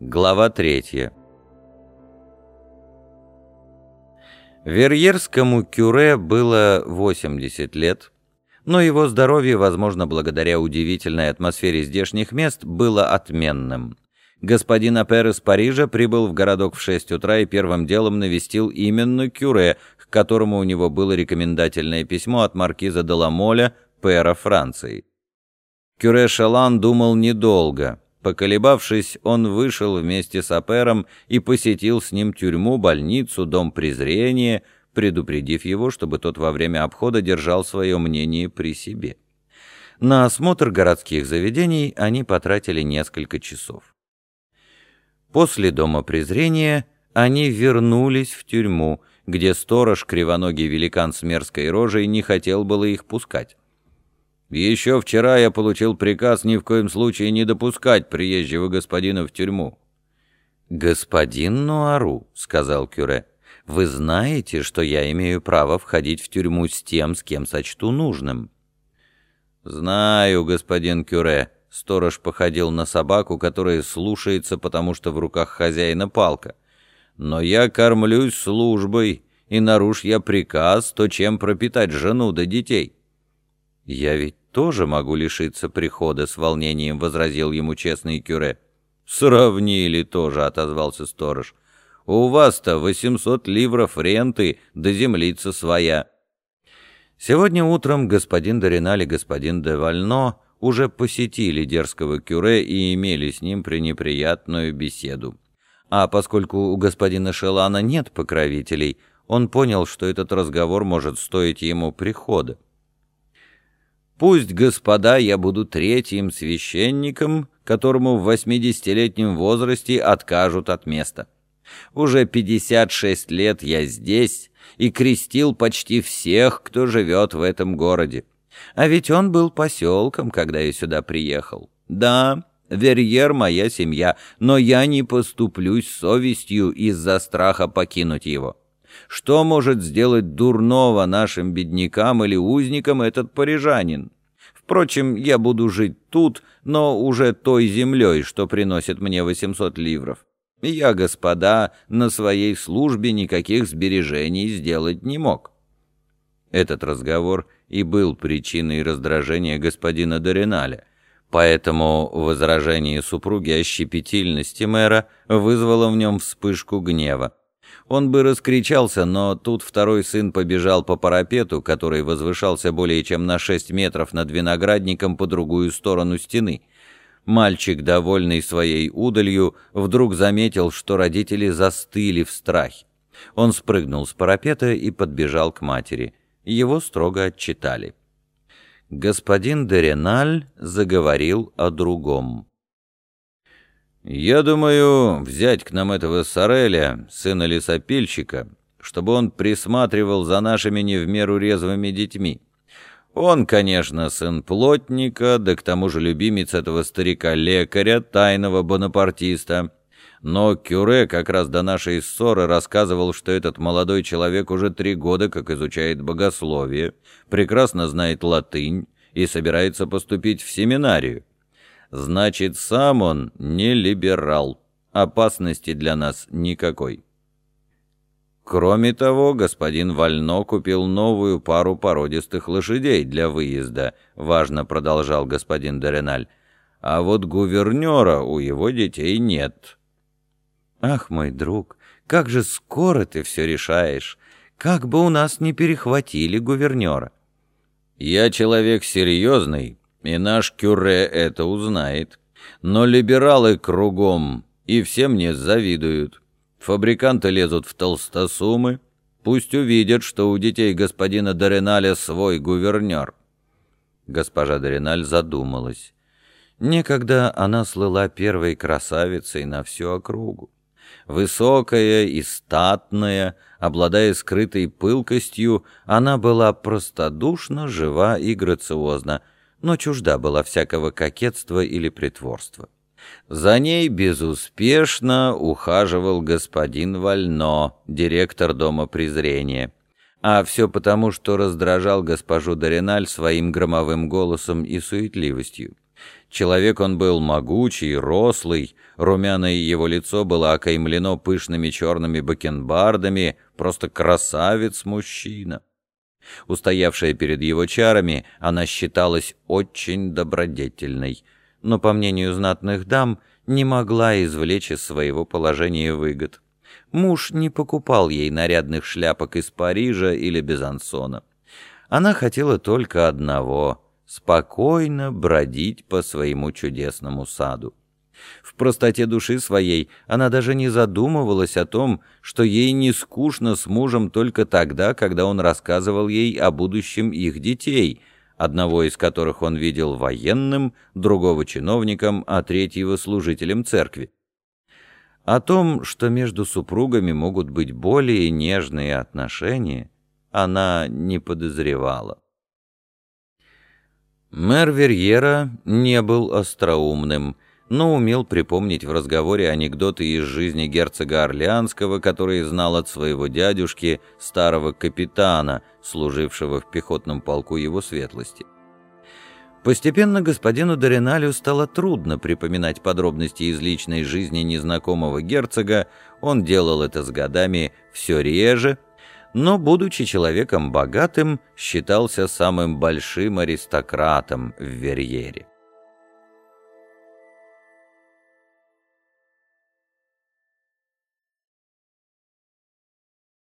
Глава третья. Верьерскому кюре было 80 лет, но его здоровье, возможно, благодаря удивительной атмосфере здешних мест, было отменным. Господин Апер из Парижа прибыл в городок в 6 утра и первым делом навестил именно кюре, к которому у него было рекомендательное письмо от маркиза Деламоля, пэра Франции. Кюре Шалан думал недолго — Поколебавшись, он вышел вместе с Апером и посетил с ним тюрьму, больницу, дом презрения, предупредив его, чтобы тот во время обхода держал свое мнение при себе. На осмотр городских заведений они потратили несколько часов. После дома презрения они вернулись в тюрьму, где сторож, кривоногий великан с мерзкой рожей, не хотел было их пускать. Еще вчера я получил приказ ни в коем случае не допускать приезжего господина в тюрьму». «Господин Нуару», — сказал Кюре, — «вы знаете, что я имею право входить в тюрьму с тем, с кем сочту нужным». «Знаю, господин Кюре», — сторож походил на собаку, которая слушается, потому что в руках хозяина палка. «Но я кормлюсь службой, и нарушь я приказ, то чем пропитать жену да детей?» «Я ведь тоже могу лишиться прихода», — с волнением возразил ему честный Кюре. «Сравнили тоже», — отозвался сторож. «У вас-то 800 ливров ренты, да землица своя». Сегодня утром господин Доринал и господин де Вально уже посетили дерзкого Кюре и имели с ним пренеприятную беседу. А поскольку у господина Шелана нет покровителей, он понял, что этот разговор может стоить ему прихода. Пусть, господа, я буду третьим священником, которому в восьмидесятилетнем возрасте откажут от места. Уже 56 лет я здесь и крестил почти всех, кто живет в этом городе. А ведь он был поселком, когда я сюда приехал. Да, Верьер моя семья, но я не поступлюсь совестью из-за страха покинуть его. Что может сделать дурного нашим беднякам или узникам этот парижанин? Впрочем, я буду жить тут, но уже той землей, что приносит мне 800 ливров. Я, господа, на своей службе никаких сбережений сделать не мог». Этот разговор и был причиной раздражения господина Дориналя, поэтому возражение супруги о щепетильности мэра вызвало в нем вспышку гнева. Он бы раскричался, но тут второй сын побежал по парапету, который возвышался более чем на шесть метров над виноградником по другую сторону стены. Мальчик, довольный своей удалью, вдруг заметил, что родители застыли в страхе. Он спрыгнул с парапета и подбежал к матери. Его строго отчитали. Господин Дереналь заговорил о другом. «Я думаю взять к нам этого Сареля, сына лесопильщика, чтобы он присматривал за нашими не в меру резвыми детьми. Он, конечно, сын плотника, да к тому же любимец этого старика-лекаря, тайного бонапартиста. Но Кюре как раз до нашей ссоры рассказывал, что этот молодой человек уже три года как изучает богословие, прекрасно знает латынь и собирается поступить в семинарию. Значит, сам он не либерал. Опасности для нас никакой. Кроме того, господин Вально купил новую пару породистых лошадей для выезда, важно продолжал господин Дореналь. А вот гувернера у его детей нет. Ах, мой друг, как же скоро ты все решаешь. Как бы у нас не перехватили гувернера. Я человек серьезный, и наш Кюре это узнает. Но либералы кругом, и все мне завидуют. Фабриканты лезут в толстосумы. Пусть увидят, что у детей господина Дореналя свой гувернер. Госпожа Дореналь задумалась. Некогда она слыла первой красавицей на всю округу. Высокая и статная, обладая скрытой пылкостью, она была простодушна, жива и грациозна — но чужда была всякого кокетства или притворства. За ней безуспешно ухаживал господин Вально, директор Дома презрения. А все потому, что раздражал госпожу Дориналь своим громовым голосом и суетливостью. Человек он был могучий, рослый, румяное его лицо было окаймлено пышными черными бакенбардами, просто красавец-мужчина. Устоявшая перед его чарами, она считалась очень добродетельной, но, по мнению знатных дам, не могла извлечь из своего положения выгод. Муж не покупал ей нарядных шляпок из Парижа или Безансона. Она хотела только одного — спокойно бродить по своему чудесному саду. В простоте души своей она даже не задумывалась о том, что ей не скучно с мужем только тогда, когда он рассказывал ей о будущем их детей, одного из которых он видел военным, другого чиновником, а третьего служителем церкви. О том, что между супругами могут быть более нежные отношения, она не подозревала. Мэр Верьера не был остроумным, но умел припомнить в разговоре анекдоты из жизни герцога Орлеанского, который знал от своего дядюшки, старого капитана, служившего в пехотном полку его светлости. Постепенно господину Дориналю стало трудно припоминать подробности из личной жизни незнакомого герцога, он делал это с годами все реже, но, будучи человеком богатым, считался самым большим аристократом в Верьере.